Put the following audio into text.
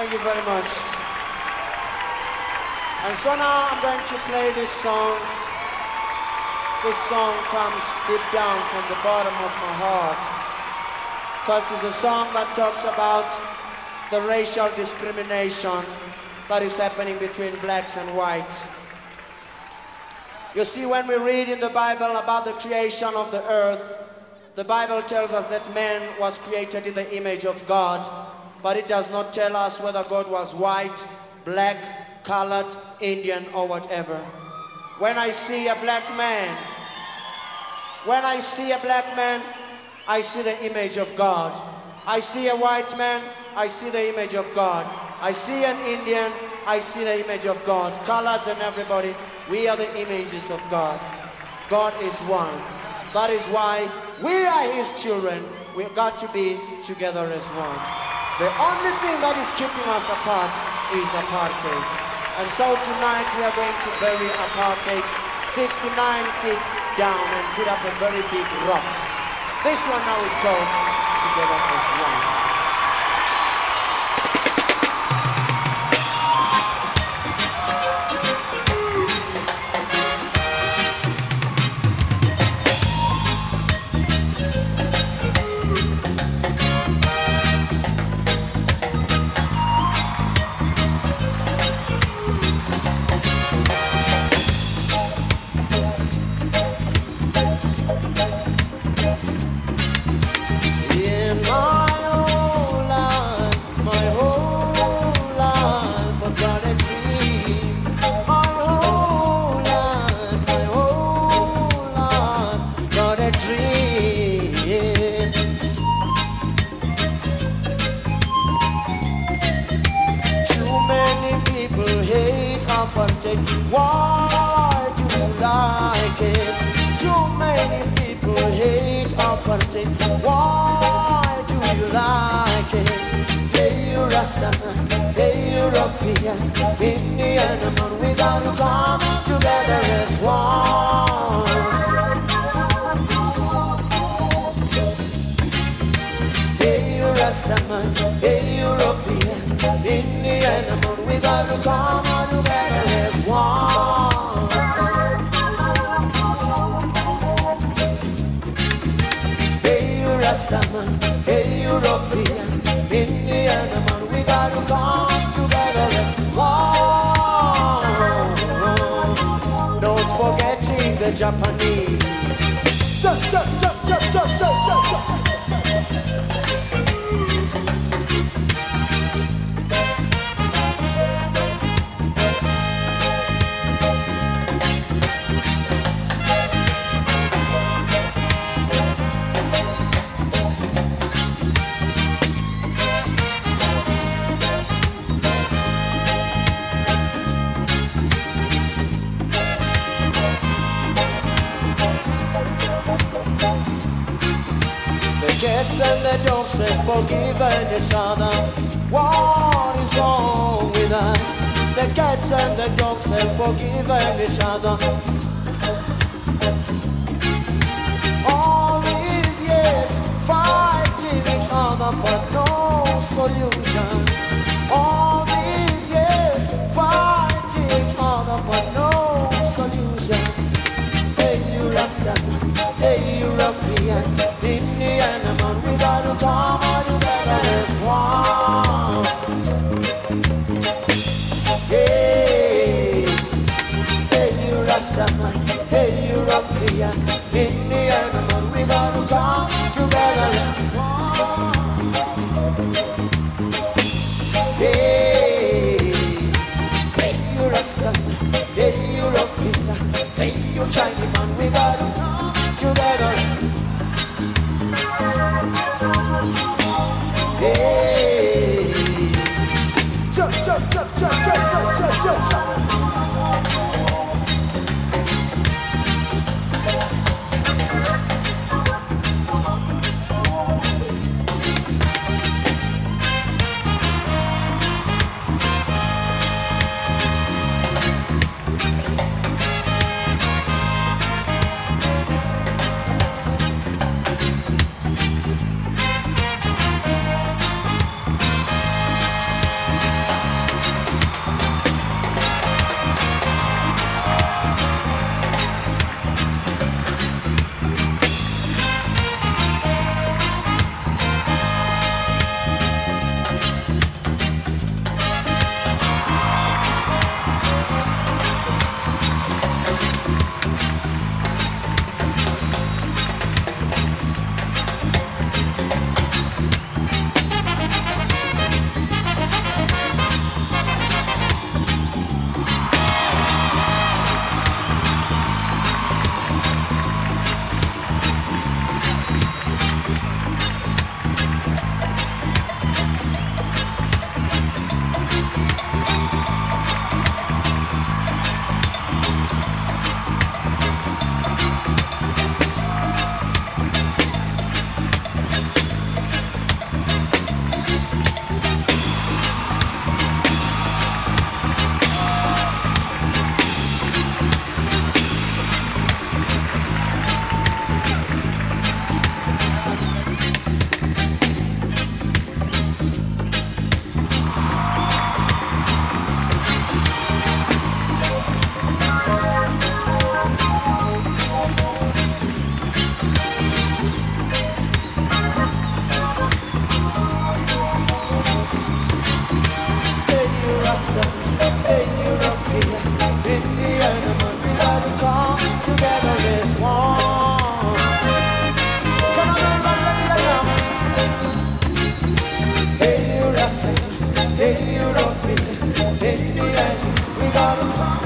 Thank you very much. And so now I'm going to play this song. This song comes deep down from the bottom of my heart. Because it's a song that talks about the racial discrimination that is happening between blacks and whites. You see, when we read in the Bible about the creation of the earth, the Bible tells us that man was created in the image of God, but it does not tell us whether God was white, black, colored, Indian, or whatever. When I see a black man, when I see a black man, I see the image of God. I see a white man, I see the image of God. I see an Indian, I see the image of God. Colors and everybody, we are the images of God. God is one. That is why we are His children. We've got to be together as one. The only thing that is keeping us apart is apartheid. And so tonight we are going to bury apartheid 69 feet down and put up a very big rock. This one now is called Together as One. what it Why do you like it? Hey, you Rasta, hey, you European, Indian man, we gotta come together as one. Hey, you Rasta man, hey, European, Indian man, we gotta come Rasta man, European, Indian man, we gotta come together as one. Not forgetting the Japanese. and forgiving each other. What is wrong with us? The cats and the dogs have forgiven each other. All these years fighting each other, but no solution. Rastaman, hey European, Indian man, we gotta come together. And form. Hey, hey you Rastaman, hey European, hey you Chinese man, we gotta come together. And Hey, chop, chop, chop, chop, chop, chop, chop, chop. We